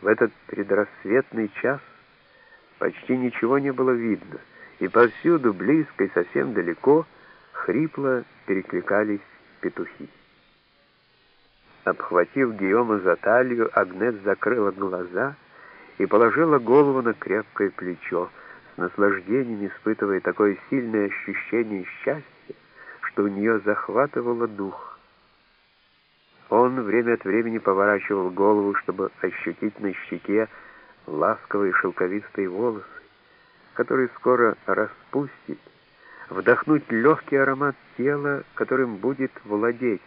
В этот предрассветный час почти ничего не было видно, и повсюду, близко и совсем далеко, хрипло перекликались петухи. Обхватив Гийома за талию, Агнес закрыла глаза и положила голову на крепкое плечо, с наслаждением испытывая такое сильное ощущение счастья, что у нее захватывало дух. Он время от времени поворачивал голову, чтобы ощутить на щеке ласковые шелковистые волосы, которые скоро распустит, вдохнуть легкий аромат тела, которым будет владеть.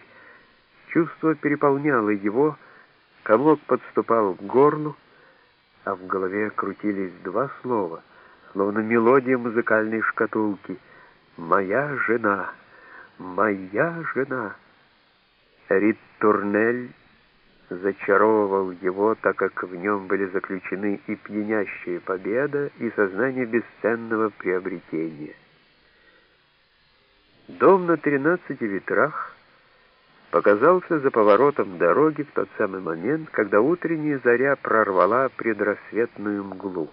Чувство переполняло его, комок подступал к горлу, а в голове крутились два слова, словно мелодия музыкальной шкатулки. «Моя жена! Моя жена!» Рид Турнель зачаровывал его, так как в нем были заключены и пьянящая победа, и сознание бесценного приобретения. Дом на тринадцати ветрах показался за поворотом дороги в тот самый момент, когда утренняя заря прорвала предрассветную мглу.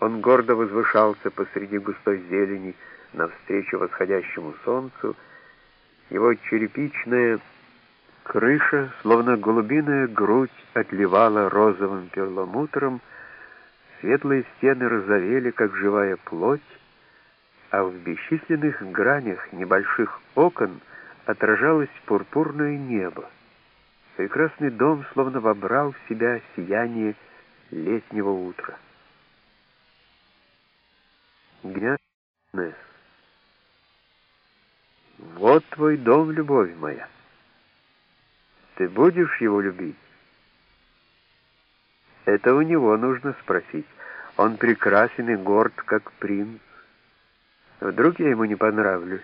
Он гордо возвышался посреди густой зелени навстречу восходящему солнцу. Его черепичная крыша, словно голубиная грудь, отливала розовым перламутром, светлые стены розовели, как живая плоть, а в бесчисленных гранях небольших окон отражалось пурпурное небо. Прекрасный дом словно вобрал в себя сияние летнего утра. Гнят Вот твой дом, любовь моя. Ты будешь его любить? Это у него нужно спросить. Он прекрасен и горд, как принц. Вдруг я ему не понравлюсь?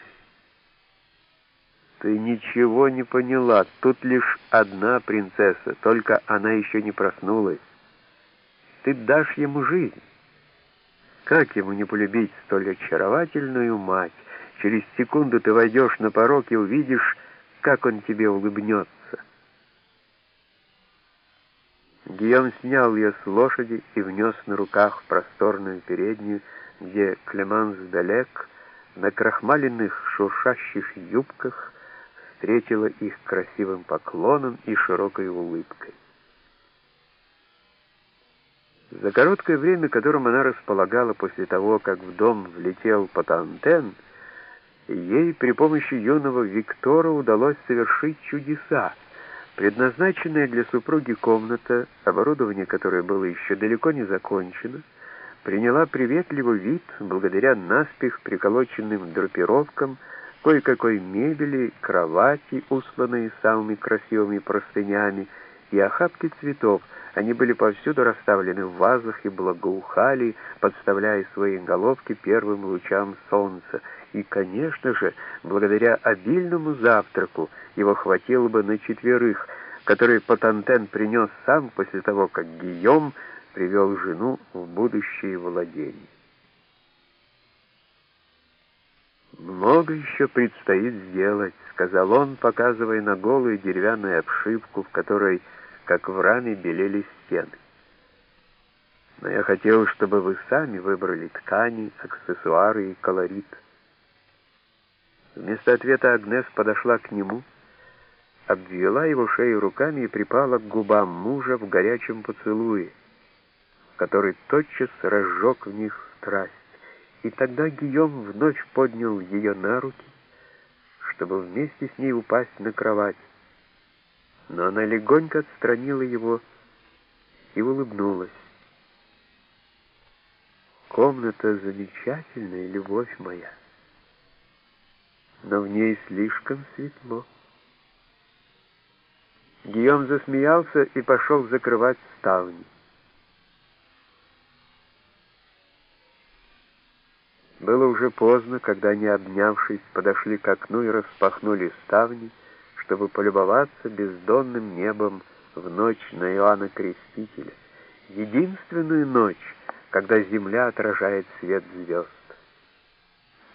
Ты ничего не поняла. Тут лишь одна принцесса, только она еще не проснулась. Ты дашь ему жизнь. Как ему не полюбить столь очаровательную мать? Через секунду ты войдешь на порог и увидишь, как он тебе улыбнется. Гийом снял ее с лошади и внес на руках в просторную переднюю, где Клеманс Далек на крахмаленных шуршащих юбках встретила их красивым поклоном и широкой улыбкой. За короткое время, которым она располагала после того, как в дом влетел Патантен, ей при помощи юного Виктора удалось совершить чудеса, Предназначенная для супруги комната, оборудование которой было еще далеко не закончено, приняла приветливый вид благодаря наспех приколоченным драпировкам, кое-какой мебели, кровати, усланные самыми красивыми простынями, и охапки цветов. Они были повсюду расставлены в вазах и благоухали, подставляя свои головки первым лучам солнца. И, конечно же, благодаря обильному завтраку его хватило бы на четверых, который Потантен принес сам после того, как Гийом привел жену в будущее владение. «Много еще предстоит сделать», — сказал он, показывая на голую деревянную обшивку, в которой, как в раме, белели стены. «Но я хотел, чтобы вы сами выбрали ткани, аксессуары и колорит». Вместо ответа Агнес подошла к нему, обвела его шею руками и припала к губам мужа в горячем поцелуе, который тотчас разжег в них страсть. И тогда Гийом вновь поднял ее на руки, чтобы вместе с ней упасть на кровать. Но она легонько отстранила его и улыбнулась. «Комната замечательная, любовь моя, но в ней слишком светло». Гийом засмеялся и пошел закрывать ставни. Было уже поздно, когда они, обнявшись, подошли к окну и распахнули ставни, чтобы полюбоваться бездонным небом в ночь на Иоанна Крестителя, единственную ночь, когда земля отражает свет звезд.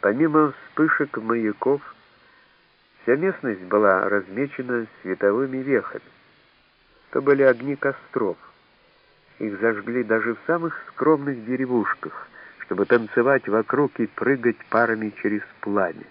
Помимо вспышек маяков, Вся местность была размечена световыми вехами. То были огни костров. Их зажгли даже в самых скромных деревушках, чтобы танцевать вокруг и прыгать парами через пламя.